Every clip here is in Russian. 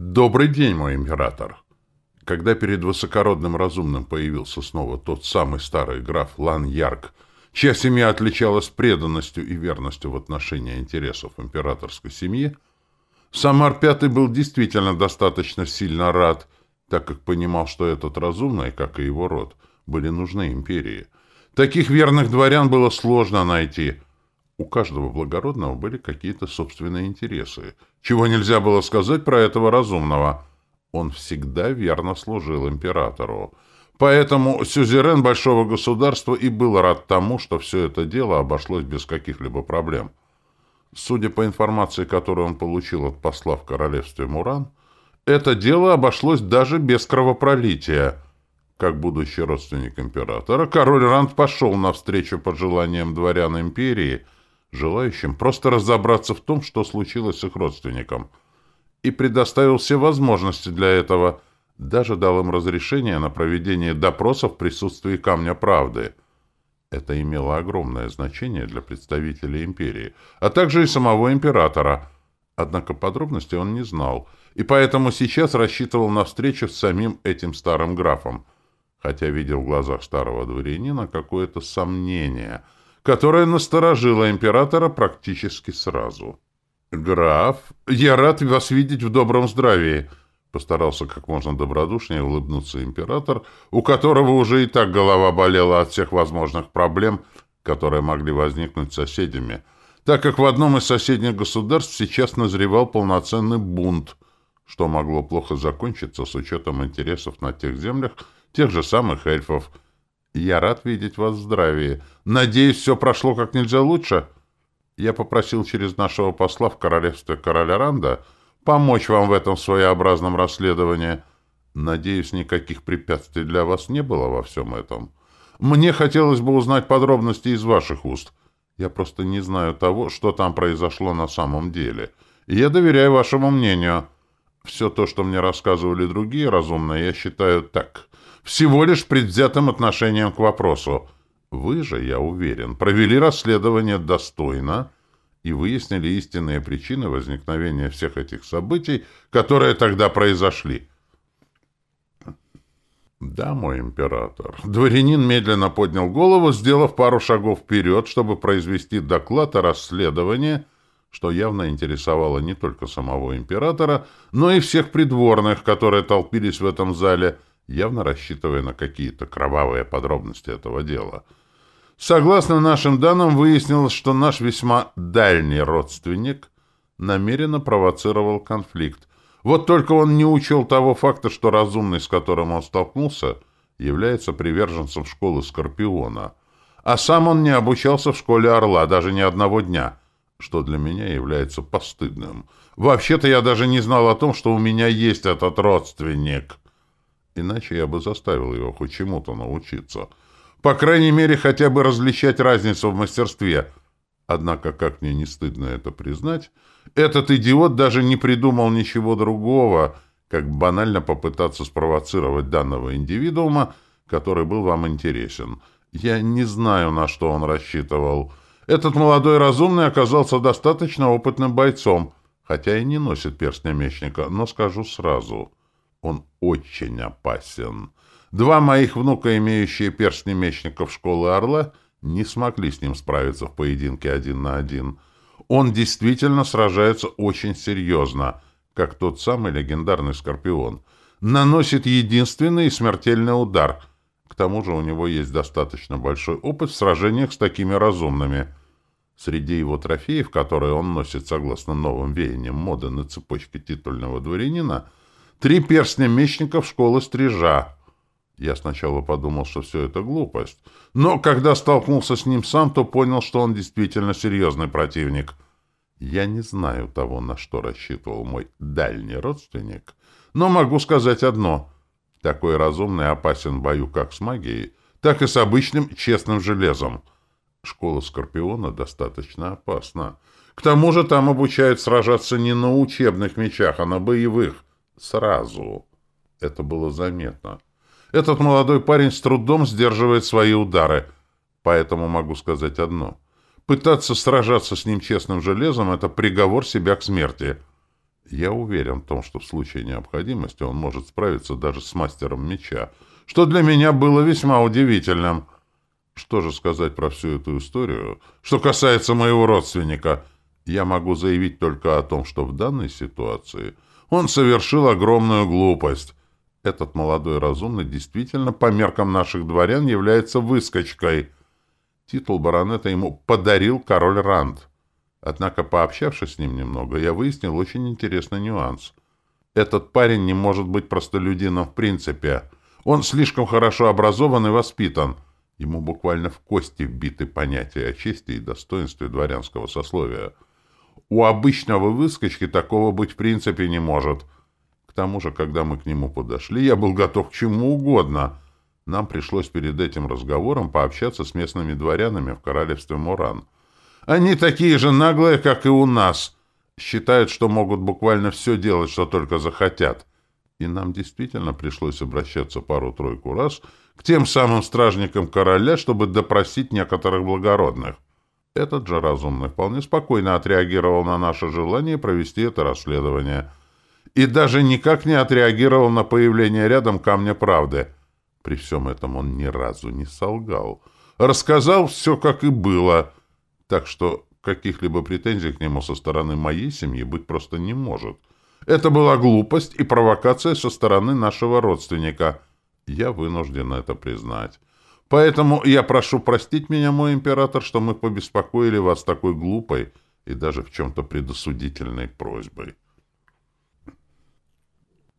Добрый день, мой император. Когда перед высокородным разумным появился снова тот самый старый граф Лан Ярк, чья семья отличалась преданностью и верностью в отношении интересов императорской семьи, Самар Пятый был действительно достаточно сильно рад, так как понимал, что этот разумный, как и его род, были нужны империи. Таких верных дворян было сложно найти. У каждого благородного были какие-то собственные интересы, чего нельзя было сказать про этого разумного. Он всегда верно служил императору. Поэтому сюзерен большого государства и был рад тому, что все это дело обошлось без каких-либо проблем. Судя по информации, которую он получил от посла в королевстве Муран, это дело обошлось даже без кровопролития. Как будущий родственник императора, король Ранд пошел навстречу пожеланиям дворян империи, желающим просто разобраться в том, что случилось с их родственником, и предоставил все возможности для этого – даже дал им разрешение на проведение допросов в присутствии Камня Правды. Это имело огромное значение для представителей империи, а также и самого императора. Однако подробностей он не знал, и поэтому сейчас рассчитывал на встречу с самим этим старым графом, хотя видел в глазах старого дворянина какое-то сомнение, которое насторожило императора практически сразу. «Граф, я рад вас видеть в добром здравии», Постарался как можно добродушнее улыбнуться император, у которого уже и так голова болела от всех возможных проблем, которые могли возникнуть с соседями, так как в одном из соседних государств сейчас назревал полноценный бунт, что могло плохо закончиться с учетом интересов на тех землях тех же самых эльфов. «Я рад видеть вас в здравии. Надеюсь, все прошло как нельзя лучше?» Я попросил через нашего посла в королевстве короля Ранда — помочь вам в этом своеобразном расследовании. Надеюсь, никаких препятствий для вас не было во всем этом. Мне хотелось бы узнать подробности из ваших уст. Я просто не знаю того, что там произошло на самом деле. Я доверяю вашему мнению. Все то, что мне рассказывали другие разумные, я считаю так. Всего лишь предвзятым отношением к вопросу. Вы же, я уверен, провели расследование достойно и выяснили истинные причины возникновения всех этих событий, которые тогда произошли. «Да, мой император». Дворянин медленно поднял голову, сделав пару шагов вперед, чтобы произвести доклад о расследовании, что явно интересовало не только самого императора, но и всех придворных, которые толпились в этом зале, явно рассчитывая на какие-то кровавые подробности этого дела — Согласно нашим данным, выяснилось, что наш весьма дальний родственник намеренно провоцировал конфликт. Вот только он не учел того факта, что разумный, с которым он столкнулся, является приверженцем школы Скорпиона. А сам он не обучался в школе Орла даже ни одного дня, что для меня является постыдным. Вообще-то я даже не знал о том, что у меня есть этот родственник. Иначе я бы заставил его хоть чему-то научиться — по крайней мере, хотя бы различать разницу в мастерстве. Однако, как мне не стыдно это признать, этот идиот даже не придумал ничего другого, как банально попытаться спровоцировать данного индивидуума, который был вам интересен. Я не знаю, на что он рассчитывал. Этот молодой разумный оказался достаточно опытным бойцом, хотя и не носит перстня мечника, но скажу сразу, он очень опасен. Два моих внука, имеющие перстни мечников школы Орла, не смогли с ним справиться в поединке один на один. Он действительно сражается очень серьезно, как тот самый легендарный Скорпион. Наносит единственный и смертельный удар. К тому же у него есть достаточно большой опыт в сражениях с такими разумными. Среди его трофеев, которые он носит согласно новым веяниям моды на цепочке титульного дворянина, три перстня мечников школы Стрижа — я сначала подумал, что все это глупость, но когда столкнулся с ним сам, то понял, что он действительно серьезный противник. Я не знаю того, на что рассчитывал мой дальний родственник, но могу сказать одно. Такой разумный опасен в бою как с магией, так и с обычным честным железом. Школа Скорпиона достаточно опасна. К тому же там обучают сражаться не на учебных мечах, а на боевых. Сразу. Это было заметно. Этот молодой парень с трудом сдерживает свои удары. Поэтому могу сказать одно. Пытаться сражаться с ним честным железом — это приговор себя к смерти. Я уверен в том, что в случае необходимости он может справиться даже с мастером меча, что для меня было весьма удивительным. Что же сказать про всю эту историю? Что касается моего родственника, я могу заявить только о том, что в данной ситуации он совершил огромную глупость. Этот молодой разумный действительно по меркам наших дворян является выскочкой. Титул баронета ему подарил король Ранд. Однако, пообщавшись с ним немного, я выяснил очень интересный нюанс. Этот парень не может быть простолюдином в принципе. Он слишком хорошо образован и воспитан. Ему буквально в кости вбиты понятия о чести и достоинстве дворянского сословия. У обычного выскочки такого быть в принципе не может. К тому же, когда мы к нему подошли, я был готов к чему угодно. Нам пришлось перед этим разговором пообщаться с местными дворянами в королевстве Муран — они такие же наглые, как и у нас. Считают, что могут буквально все делать, что только захотят. И нам действительно пришлось обращаться пару-тройку раз к тем самым стражникам короля, чтобы допросить некоторых благородных. Этот же разумный вполне спокойно отреагировал на наше желание провести это расследование. И даже никак не отреагировал на появление рядом камня правды. При всем этом он ни разу не солгал. Рассказал все, как и было — так что каких-либо претензий к нему со стороны моей семьи быть просто не может. Это была глупость и провокация со стороны нашего родственника. Я вынужден это признать. Поэтому я прошу простить меня, мой император, что мы побеспокоили вас такой глупой и даже в чем-то предосудительной просьбой.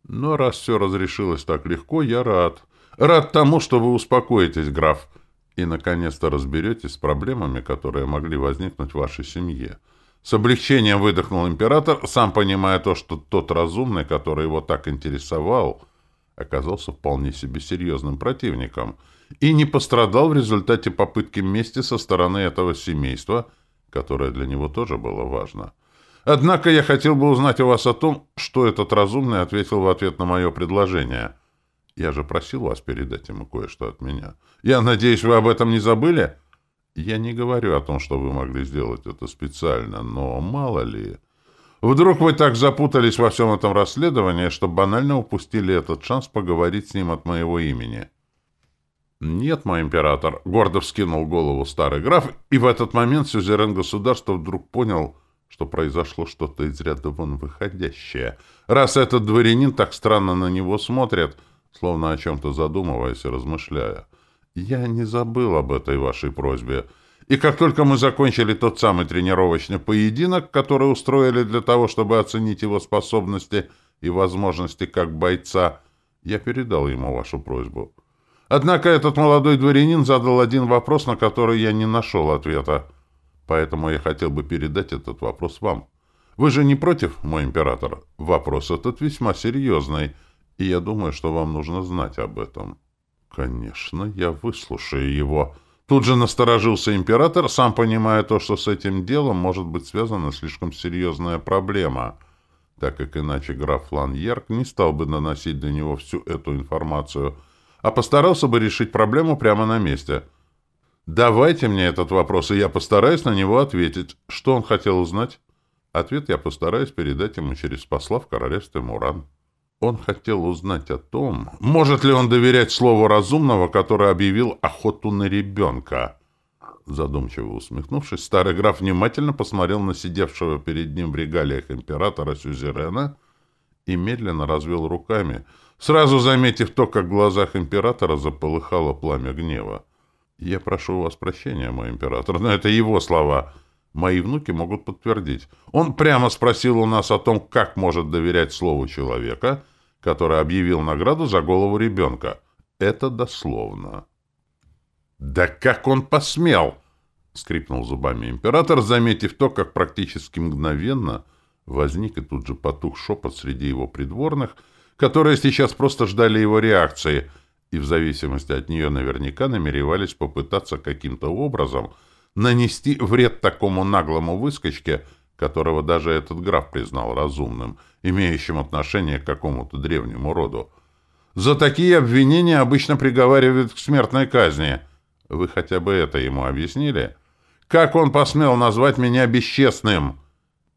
Но раз все разрешилось так легко, я рад. Рад тому, что вы успокоитесь, граф и, наконец-то, разберетесь с проблемами, которые могли возникнуть в вашей семье. С облегчением выдохнул император, сам понимая то, что тот разумный, который его так интересовал, оказался вполне себе серьезным противником и не пострадал в результате попытки мести со стороны этого семейства, которое для него тоже было важно. Однако я хотел бы узнать у вас о том, что этот разумный ответил в ответ на мое предложение — я же просил вас передать ему кое-что от меня. Я надеюсь, вы об этом не забыли? Я не говорю о том, что вы могли сделать это специально, но мало ли... Вдруг вы так запутались во всем этом расследовании, что банально упустили этот шанс поговорить с ним от моего имени. «Нет, мой император», — гордо вскинул голову старый граф, и в этот момент сюзерен государства вдруг понял, что произошло что-то из ряда вон выходящее. Раз этот дворянин так странно на него смотрит — словно о чем-то задумываясь и размышляя. «Я не забыл об этой вашей просьбе. И как только мы закончили тот самый тренировочный поединок, который устроили для того, чтобы оценить его способности и возможности как бойца, я передал ему вашу просьбу. Однако этот молодой дворянин задал один вопрос, на который я не нашел ответа. Поэтому я хотел бы передать этот вопрос вам. Вы же не против, мой император? Вопрос этот весьма серьезный» и я думаю, что вам нужно знать об этом». «Конечно, я выслушаю его». Тут же насторожился император, сам понимая то, что с этим делом может быть связана слишком серьезная проблема, так как иначе граф Ланьерк не стал бы наносить до него всю эту информацию, а постарался бы решить проблему прямо на месте. «Давайте мне этот вопрос, и я постараюсь на него ответить. Что он хотел узнать?» Ответ я постараюсь передать ему через посла в королевстве Муран. Он хотел узнать о том, может ли он доверять слову разумного, который объявил охоту на ребенка. Задумчиво усмехнувшись, старый граф внимательно посмотрел на сидевшего перед ним в регалиях императора Сюзерена и медленно развел руками, сразу заметив то, как в глазах императора заполыхало пламя гнева. «Я прошу у вас прощения, мой император, но это его слова. Мои внуки могут подтвердить. Он прямо спросил у нас о том, как может доверять слову человека, который объявил награду за голову ребенка. Это дословно. «Да как он посмел!» — скрипнул зубами император, заметив то, как практически мгновенно возник и тут же потух шепот среди его придворных, которые сейчас просто ждали его реакции и в зависимости от нее наверняка намеревались попытаться каким-то образом нанести вред такому наглому выскочке — которого даже этот граф признал разумным, имеющим отношение к какому-то древнему роду. За такие обвинения обычно приговаривают к смертной казни. Вы хотя бы это ему объяснили? Как он посмел назвать меня бесчестным?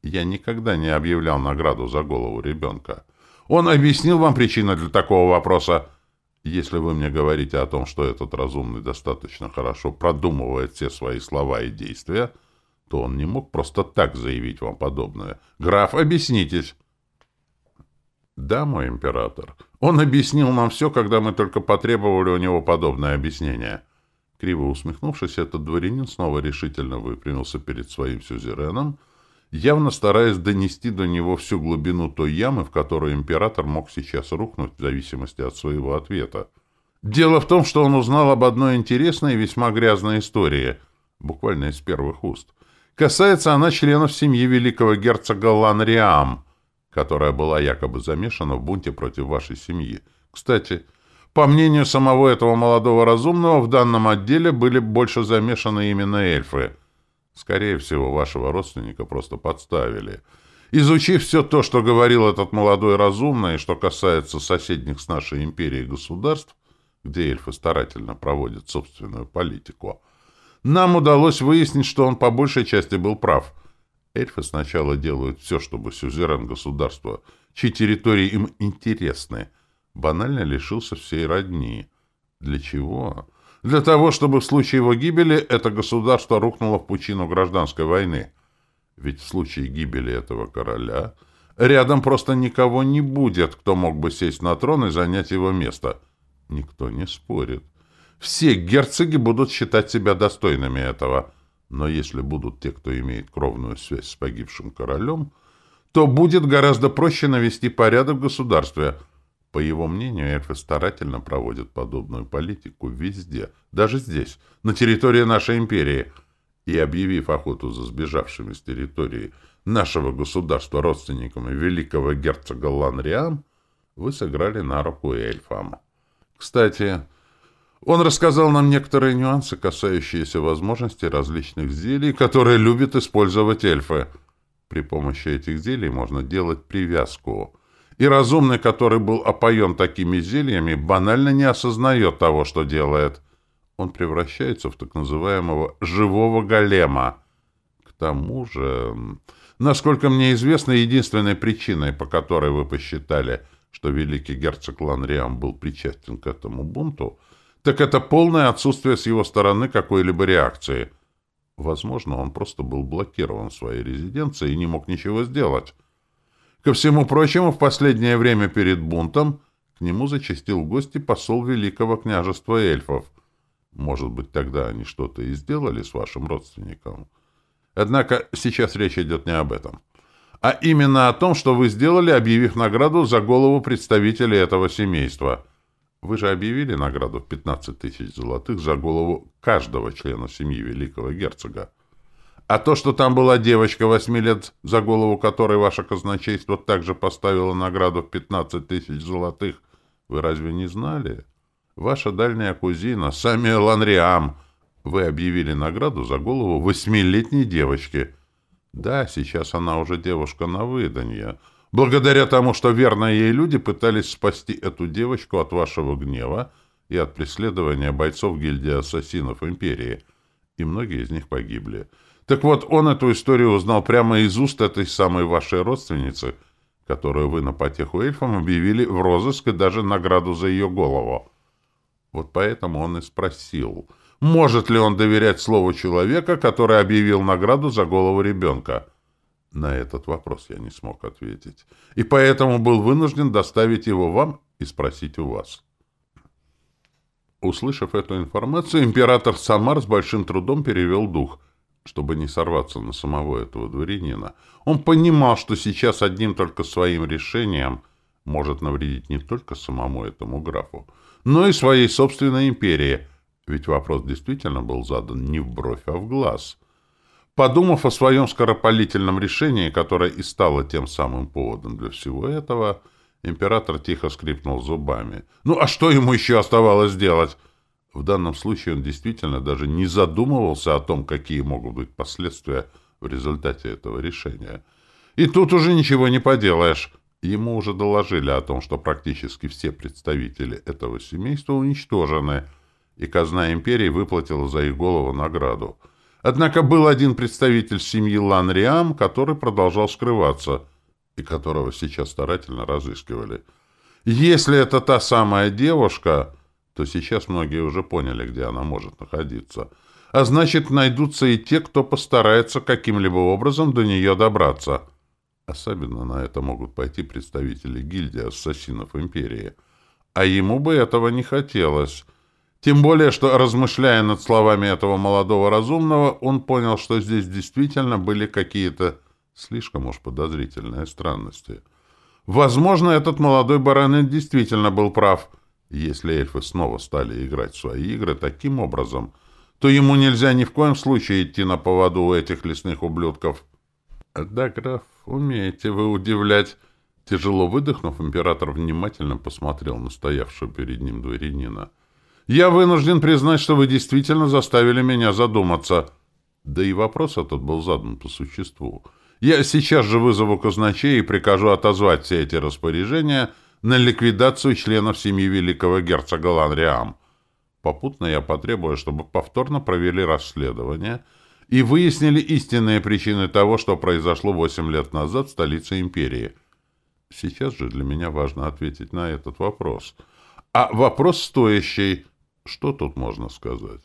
Я никогда не объявлял награду за голову ребенка. Он объяснил вам причину для такого вопроса. Если вы мне говорите о том, что этот разумный достаточно хорошо продумывает все свои слова и действия, то он не мог просто так заявить вам подобное. Граф, объяснитесь. Да, мой император. Он объяснил нам все, когда мы только потребовали у него подобное объяснение. Криво усмехнувшись, этот дворянин снова решительно выпрямился перед своим сюзереном, явно стараясь донести до него всю глубину той ямы, в которую император мог сейчас рухнуть в зависимости от своего ответа. Дело в том, что он узнал об одной интересной и весьма грязной истории, буквально из первых уст. Касается она членов семьи великого герцога Ланриам, которая была якобы замешана в бунте против вашей семьи. Кстати, по мнению самого этого молодого разумного, в данном отделе были больше замешаны именно эльфы. Скорее всего, вашего родственника просто подставили. Изучив все то, что говорил этот молодой разумный, что касается соседних с нашей империей государств, где эльфы старательно проводят собственную политику, нам удалось выяснить, что он по большей части был прав. Эльфы сначала делают все, чтобы сюзерен государства, чьи территории им интересны, банально лишился всей родни. Для чего? Для того, чтобы в случае его гибели это государство рухнуло в пучину гражданской войны. Ведь в случае гибели этого короля рядом просто никого не будет, кто мог бы сесть на трон и занять его место. Никто не спорит. Все герцоги будут считать себя достойными этого. Но если будут те, кто имеет кровную связь с погибшим королем, то будет гораздо проще навести порядок в государстве. По его мнению, эльфы старательно проводят подобную политику везде, даже здесь, на территории нашей империи. И объявив охоту за сбежавшими с территории нашего государства родственниками великого герцога Ланриам, вы сыграли на руку эльфам. Кстати, он рассказал нам некоторые нюансы, касающиеся возможностей различных зелий, которые любят использовать эльфы. При помощи этих зелий можно делать привязку. И разумный, который был опоен такими зельями, банально не осознает того, что делает. Он превращается в так называемого «живого голема». К тому же, насколько мне известно, единственной причиной, по которой вы посчитали, что великий герцог Ланриам был причастен к этому бунту — так это полное отсутствие с его стороны какой-либо реакции. Возможно, он просто был блокирован в своей резиденции и не мог ничего сделать. Ко всему прочему, в последнее время перед бунтом к нему зачастил в гости посол Великого княжества эльфов. Может быть, тогда они что-то и сделали с вашим родственником. Однако сейчас речь идет не об этом, а именно о том, что вы сделали, объявив награду за голову представителей этого семейства — вы же объявили награду в 15 тысяч золотых за голову каждого члена семьи великого герцога. А то, что там была девочка восьми лет, за голову которой ваше казначейство также поставило награду в 15 тысяч золотых, вы разве не знали? Ваша дальняя кузина, Самия Ланриам, вы объявили награду за голову восьмилетней девочки. Да, сейчас она уже девушка на выданье, — благодаря тому, что верные ей люди пытались спасти эту девочку от вашего гнева и от преследования бойцов гильдии ассасинов Империи, и многие из них погибли. Так вот, он эту историю узнал прямо из уст этой самой вашей родственницы, которую вы на потеху эльфам объявили в розыск и даже награду за ее голову. Вот поэтому он и спросил, может ли он доверять слову человека, который объявил награду за голову ребенка. На этот вопрос я не смог ответить, и поэтому был вынужден доставить его вам и спросить у вас. Услышав эту информацию, император Самар с большим трудом перевел дух, чтобы не сорваться на самого этого дворянина. Он понимал, что сейчас одним только своим решением может навредить не только самому этому графу, но и своей собственной империи, ведь вопрос действительно был задан не в бровь, а в глаз — Подумав о своем скоропалительном решении, которое и стало тем самым поводом для всего этого, император тихо скрипнул зубами. Ну а что ему еще оставалось делать? В данном случае он действительно даже не задумывался о том, какие могут быть последствия в результате этого решения. И тут уже ничего не поделаешь. Ему уже доложили о том, что практически все представители этого семейства уничтожены, и казна империи выплатила за их голову награду — Однако был один представитель семьи Ланриам, который продолжал скрываться, и которого сейчас старательно разыскивали. Если это та самая девушка, то сейчас многие уже поняли, где она может находиться. А значит, найдутся и те, кто постарается каким-либо образом до нее добраться. Особенно на это могут пойти представители гильдии ассасинов Империи. А ему бы этого не хотелось. Тем более, что, размышляя над словами этого молодого разумного, он понял, что здесь действительно были какие-то слишком уж подозрительные странности. Возможно, этот молодой баронет действительно был прав. Если эльфы снова стали играть в свои игры таким образом, то ему нельзя ни в коем случае идти на поводу у этих лесных ублюдков. Да, граф, умеете вы удивлять. Тяжело выдохнув, император внимательно посмотрел на стоявшего перед ним дворянина. «Я вынужден признать, что вы действительно заставили меня задуматься». Да и вопрос этот был задан по существу. «Я сейчас же вызову казначея и прикажу отозвать все эти распоряжения на ликвидацию членов семьи великого герцога Ланриам. Попутно я потребую, чтобы повторно провели расследование и выяснили истинные причины того, что произошло восемь лет назад в столице империи». Сейчас же для меня важно ответить на этот вопрос. А вопрос стоящий. Что тут можно сказать?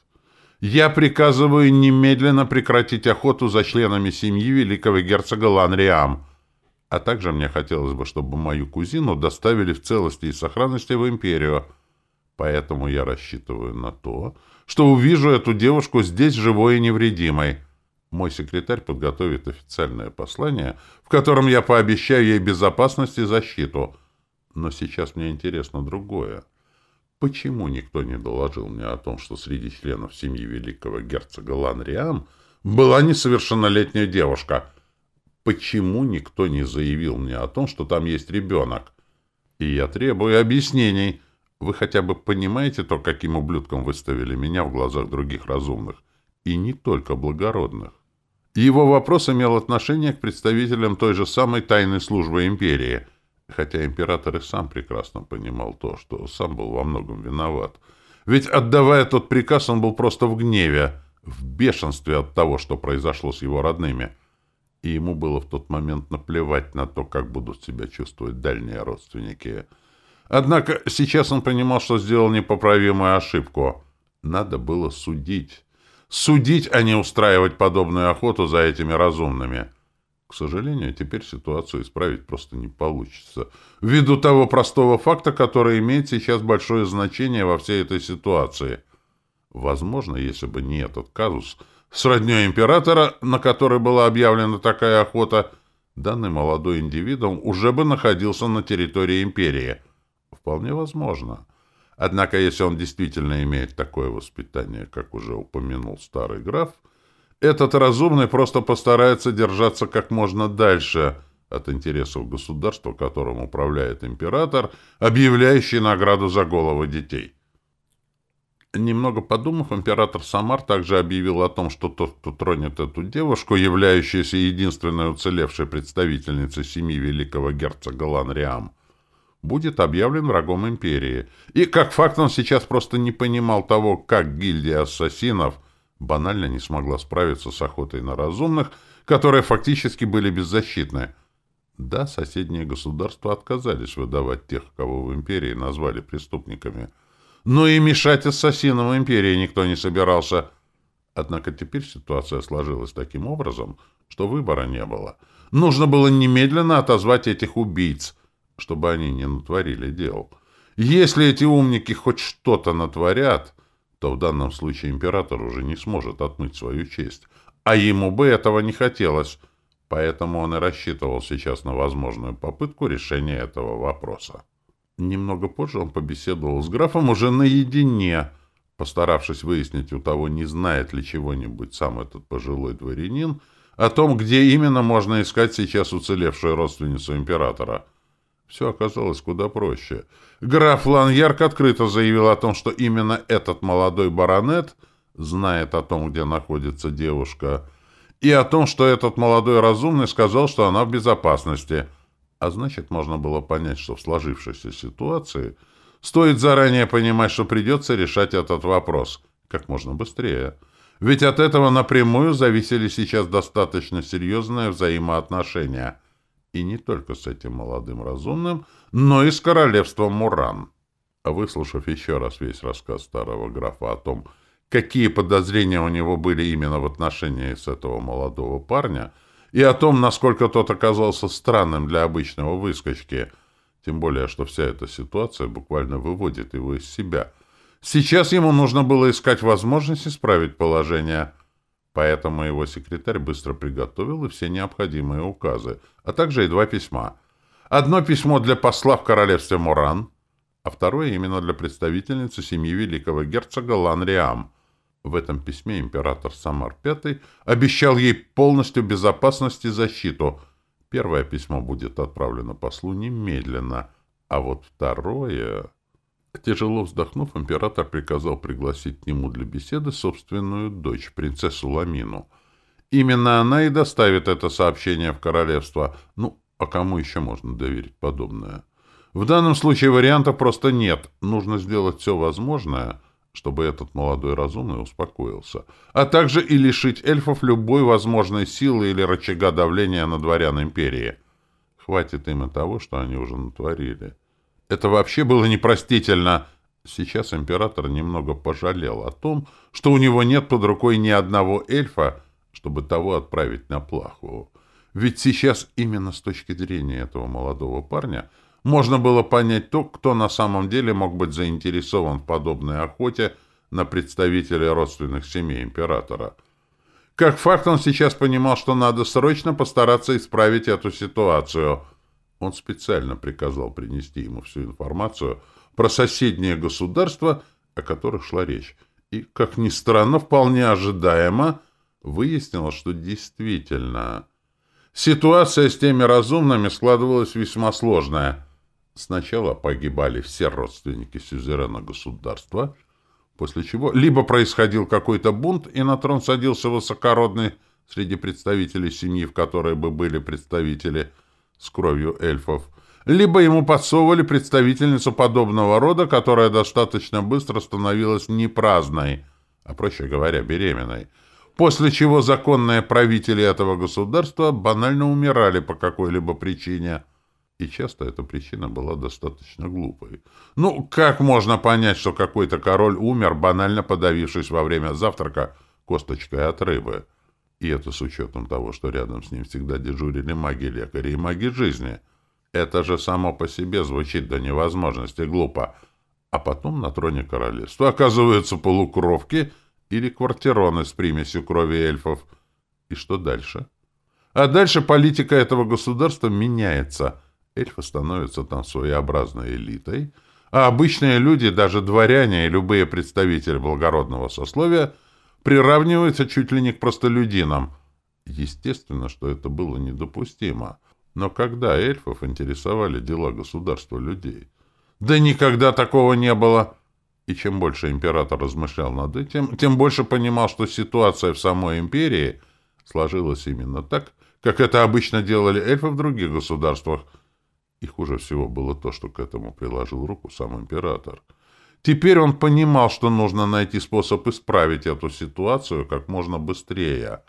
Я приказываю немедленно прекратить охоту за членами семьи великого герцога Ланриам. А также мне хотелось бы, чтобы мою кузину доставили в целости и сохранности в империю. Поэтому я рассчитываю на то, что увижу эту девушку здесь живой и невредимой. Мой секретарь подготовит официальное послание, в котором я пообещаю ей безопасность и защиту. Но сейчас мне интересно другое. Почему никто не доложил мне о том, что среди членов семьи великого герцога Ланриам была несовершеннолетняя девушка? Почему никто не заявил мне о том, что там есть ребенок? И я требую объяснений. Вы хотя бы понимаете то, каким ублюдком выставили меня в глазах других разумных? И не только благородных. Его вопрос имел отношение к представителям той же самой тайной службы империи, хотя император и сам прекрасно понимал то, что сам был во многом виноват. Ведь, отдавая тот приказ, он был просто в гневе, в бешенстве от того, что произошло с его родными. И ему было в тот момент наплевать на то, как будут себя чувствовать дальние родственники. Однако сейчас он понимал, что сделал непоправимую ошибку. Надо было судить судить, а не устраивать подобную охоту за этими разумными. К сожалению, теперь ситуацию исправить просто не получится, ввиду того простого факта, который имеет сейчас большое значение во всей этой ситуации. Возможно, если бы не этот казус с роднёй императора, на который была объявлена такая охота, данный молодой индивидуум уже бы находился на территории империи. Вполне возможно. Однако, если он действительно имеет такое воспитание, как уже упомянул старый граф, этот разумный просто постарается держаться как можно дальше от интересов государства, которым управляет император, объявляющий награду за головы детей. Немного подумав, император Самар также объявил о том, что тот, кто тронет эту девушку, являющуюся единственной уцелевшей представительницей семьи великого герцога Ланриам, будет объявлен врагом империи. И, как факт, он сейчас просто не понимал того, как гильдия ассасинов банально не смогла справиться с охотой на разумных, которые фактически были беззащитны. Да, соседние государства отказались выдавать тех, кого в империи назвали преступниками. Но и мешать ассасинам империи никто не собирался. Однако теперь ситуация сложилась таким образом, что выбора не было. Нужно было немедленно отозвать этих убийц — чтобы они не натворили дел. Если эти умники хоть что-то натворят, то в данном случае император уже не сможет отмыть свою честь. А ему бы этого не хотелось, поэтому он и рассчитывал сейчас на возможную попытку решения этого вопроса. Немного позже он побеседовал с графом уже наедине, постаравшись выяснить у того, не знает ли чего-нибудь сам этот пожилой дворянин, о том, где именно можно искать сейчас уцелевшую родственницу императора — все оказалось куда проще. Граф Ланьярк открыто заявил о том, что именно этот молодой баронет знает о том, где находится девушка, и о том, что этот молодой разумный сказал, что она в безопасности. А значит, можно было понять, что в сложившейся ситуации стоит заранее понимать, что придется решать этот вопрос как можно быстрее. Ведь от этого напрямую зависели сейчас достаточно серьезные взаимоотношения. И не только с этим молодым разумным, но и с королевством Муран. Выслушав еще раз весь рассказ старого графа о том, какие подозрения у него были именно в отношении с этого молодого парня, и о том, насколько тот оказался странным для обычного выскочки, тем более, что вся эта ситуация буквально выводит его из себя. Сейчас ему нужно было искать возможность исправить положение, поэтому его секретарь быстро приготовил и все необходимые указы, а также и два письма. Одно письмо для посла в королевстве Муран, а второе именно для представительницы семьи великого герцога Ланриам — в этом письме император Самар V обещал ей полностью безопасность и защиту. Первое письмо будет отправлено послу немедленно, а вот второе... Тяжело вздохнув, император приказал пригласить к нему для беседы собственную дочь, принцессу Ламину. Именно она и доставит это сообщение в королевство. Ну, а кому еще можно доверить подобное? В данном случае вариантов просто нет. Нужно сделать все возможное — чтобы этот молодой разумный успокоился, а также и лишить эльфов любой возможной силы или рычага давления на дворян империи. Хватит им и того, что они уже натворили. Это вообще было непростительно. Сейчас император немного пожалел о том, что у него нет под рукой ни одного эльфа, чтобы того отправить на плаху. Ведь сейчас именно с точки зрения этого молодого парня – можно было понять то, кто на самом деле мог быть заинтересован в подобной охоте на представителей родственных семей императора. Как факт, он сейчас понимал, что надо срочно постараться исправить эту ситуацию. Он специально приказал принести ему всю информацию про соседние государства, о которых шла речь. И, как ни странно, вполне ожидаемо, выяснилось, что действительно... Ситуация с теми разумными складывалась весьма сложная. Сначала погибали все родственники сюзерена государства, после чего либо происходил какой-то бунт, и на трон садился высокородный среди представителей семьи, в которой бы были представители с кровью эльфов, либо ему подсовывали представительницу подобного рода, которая достаточно быстро становилась не праздной, а, проще говоря, беременной, после чего законные правители этого государства банально умирали по какой-либо причине – и часто эта причина была достаточно глупой. Ну, как можно понять, что какой-то король умер, банально подавившись во время завтрака косточкой от рыбы? И это с учетом того, что рядом с ним всегда дежурили маги-лекари и маги жизни. Это же само по себе звучит до невозможности глупо. А потом на троне королевства оказываются полукровки или квартироны с примесью крови эльфов. И что дальше? А дальше политика этого государства меняется – эльфы становятся там своеобразной элитой, а обычные люди, даже дворяне и любые представители благородного сословия, приравниваются чуть ли не к простолюдинам. Естественно, что это было недопустимо. Но когда эльфов интересовали дела государства людей? Да никогда такого не было! И чем больше император размышлял над этим, тем больше понимал, что ситуация в самой империи сложилась именно так, как это обычно делали эльфы в других государствах – и хуже всего было то, что к этому приложил руку сам император. Теперь он понимал, что нужно найти способ исправить эту ситуацию как можно быстрее.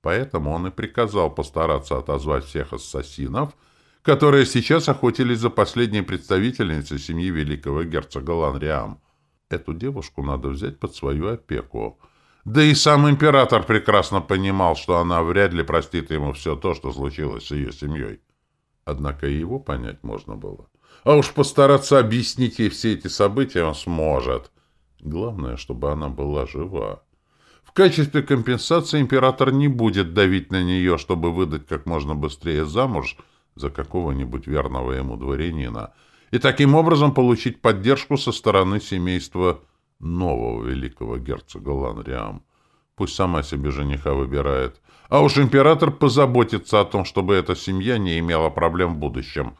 Поэтому он и приказал постараться отозвать всех ассасинов, которые сейчас охотились за последней представительницей семьи великого герцога Ланриам. Эту девушку надо взять под свою опеку. Да и сам император прекрасно понимал, что она вряд ли простит ему все то, что случилось с ее семьей. Однако и его понять можно было. А уж постараться объяснить ей все эти события он сможет. Главное, чтобы она была жива. В качестве компенсации император не будет давить на нее, чтобы выдать как можно быстрее замуж за какого-нибудь верного ему дворянина, и таким образом получить поддержку со стороны семейства нового великого герцога Ланриам. Пусть сама себе жениха выбирает. А уж император позаботится о том, чтобы эта семья не имела проблем в будущем.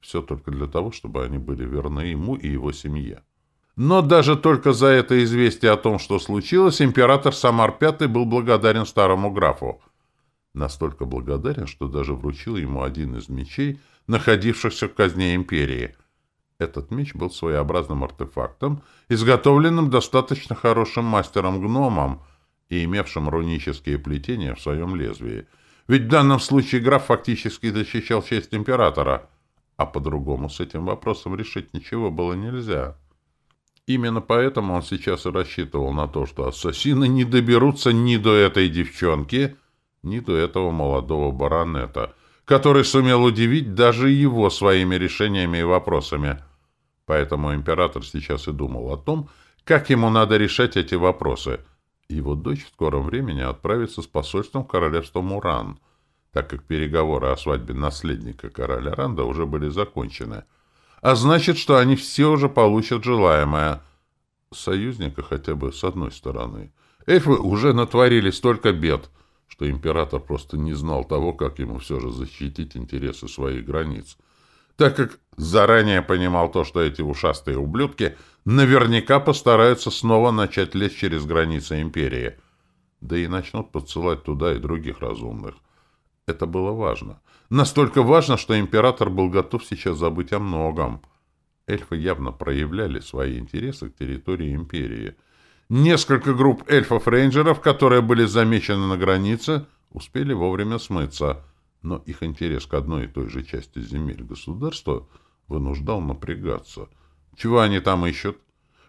Все только для того, чтобы они были верны ему и его семье. Но даже только за это известие о том, что случилось, император Самар V был благодарен старому графу. Настолько благодарен, что даже вручил ему один из мечей, находившихся в казне империи. Этот меч был своеобразным артефактом, изготовленным достаточно хорошим мастером-гномом, и имевшим рунические плетения в своем лезвии. Ведь в данном случае граф фактически защищал честь императора, а по-другому с этим вопросом решить ничего было нельзя. Именно поэтому он сейчас и рассчитывал на то, что ассасины не доберутся ни до этой девчонки, ни до этого молодого баронета, который сумел удивить даже его своими решениями и вопросами. Поэтому император сейчас и думал о том, как ему надо решать эти вопросы. Его дочь в скором времени отправится с посольством в королевство Муран, так как переговоры о свадьбе наследника короля Ранда уже были закончены — а значит, что они все уже получат желаемое. Союзника хотя бы с одной стороны. Эльфы уже натворили столько бед, что император просто не знал того, как ему все же защитить интересы своих границ. Так как заранее понимал то, что эти ушастые ублюдки наверняка постараются снова начать лезть через границы империи. Да и начнут подсылать туда и других разумных. Это было важно. Настолько важно, что император был готов сейчас забыть о многом. Эльфы явно проявляли свои интересы к территории империи. Несколько групп эльфов-рейнджеров, которые были замечены на границе, успели вовремя смыться, но их интерес к одной и той же части земель государства вынуждал напрягаться. Чего они там ищут?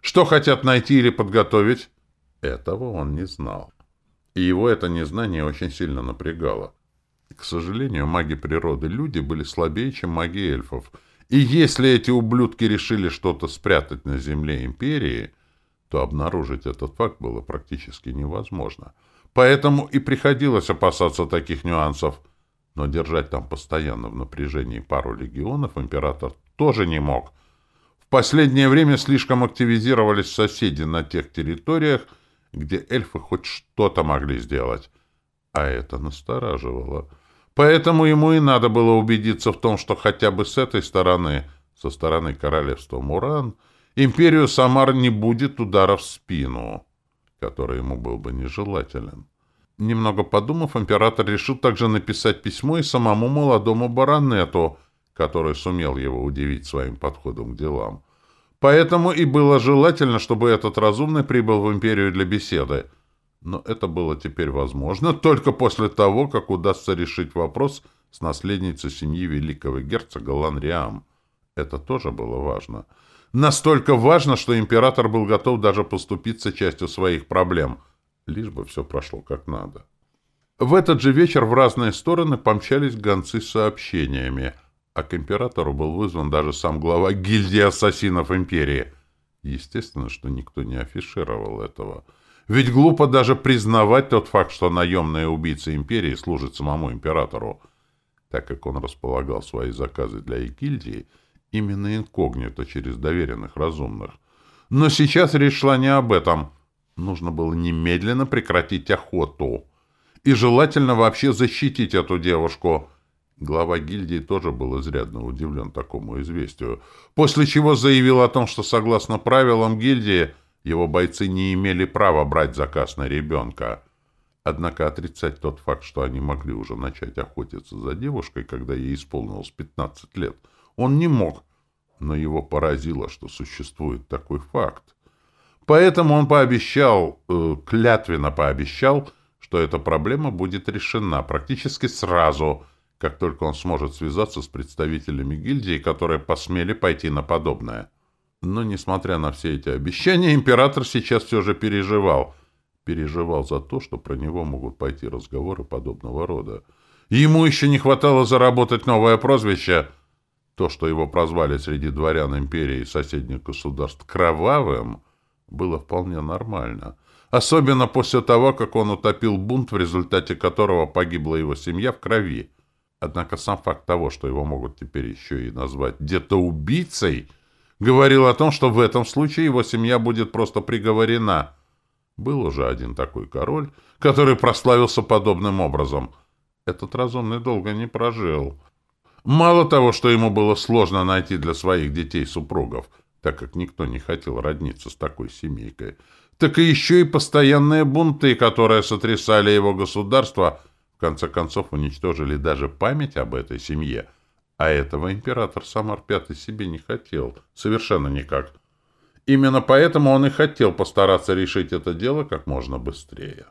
Что хотят найти или подготовить? Этого он не знал. И его это незнание очень сильно напрягало. К сожалению, маги природы люди были слабее, чем маги эльфов. И если эти ублюдки решили что-то спрятать на земле империи, то обнаружить этот факт было практически невозможно. Поэтому и приходилось опасаться таких нюансов. Но держать там постоянно в напряжении пару легионов император тоже не мог. Последнее время слишком активизировались соседи на тех территориях, где эльфы хоть что-то могли сделать. А это настораживало. Поэтому ему и надо было убедиться в том, что хотя бы с этой стороны, со стороны королевства Муран, империю Самар не будет удара в спину, который ему был бы нежелателен. Немного подумав, император решил также написать письмо и самому молодому баронету, который сумел его удивить своим подходом к делам. Поэтому и было желательно, чтобы этот разумный прибыл в империю для беседы — но это было теперь возможно только после того, как удастся решить вопрос с наследницей семьи великого герцога Ланриам. Это тоже было важно. Настолько важно, что император был готов даже поступиться частью своих проблем, лишь бы все прошло как надо. В этот же вечер в разные стороны помчались гонцы с сообщениями, а к императору был вызван даже сам глава гильдии ассасинов империи. Естественно, что никто не афишировал этого — ведь глупо даже признавать тот факт, что наемные убийцы империи служат самому императору, так как он располагал свои заказы для гильдии именно инкогнито через доверенных разумных. Но сейчас речь шла не об этом. Нужно было немедленно прекратить охоту. И желательно вообще защитить эту девушку. Глава гильдии тоже был изрядно удивлен такому известию, после чего заявил о том, что согласно правилам гильдии – его бойцы не имели права брать заказ на ребенка. Однако отрицать тот факт, что они могли уже начать охотиться за девушкой, когда ей исполнилось 15 лет, он не мог. Но его поразило, что существует такой факт. Поэтому он пообещал, э, клятвенно пообещал, что эта проблема будет решена практически сразу, как только он сможет связаться с представителями гильдии, которые посмели пойти на подобное. Но, несмотря на все эти обещания, император сейчас все же переживал. Переживал за то, что про него могут пойти разговоры подобного рода. Ему еще не хватало заработать новое прозвище. То, что его прозвали среди дворян империи и соседних государств «кровавым», было вполне нормально. Особенно после того, как он утопил бунт, в результате которого погибла его семья в крови. Однако сам факт того, что его могут теперь еще и назвать где-то убийцей – говорил о том, что в этом случае его семья будет просто приговорена. Был уже один такой король, который прославился подобным образом. Этот разумный долго не прожил. Мало того, что ему было сложно найти для своих детей супругов, так как никто не хотел родниться с такой семейкой, так и еще и постоянные бунты, которые сотрясали его государство, в конце концов уничтожили даже память об этой семье — а этого император Самар Пятый себе не хотел. Совершенно никак. Именно поэтому он и хотел постараться решить это дело как можно быстрее.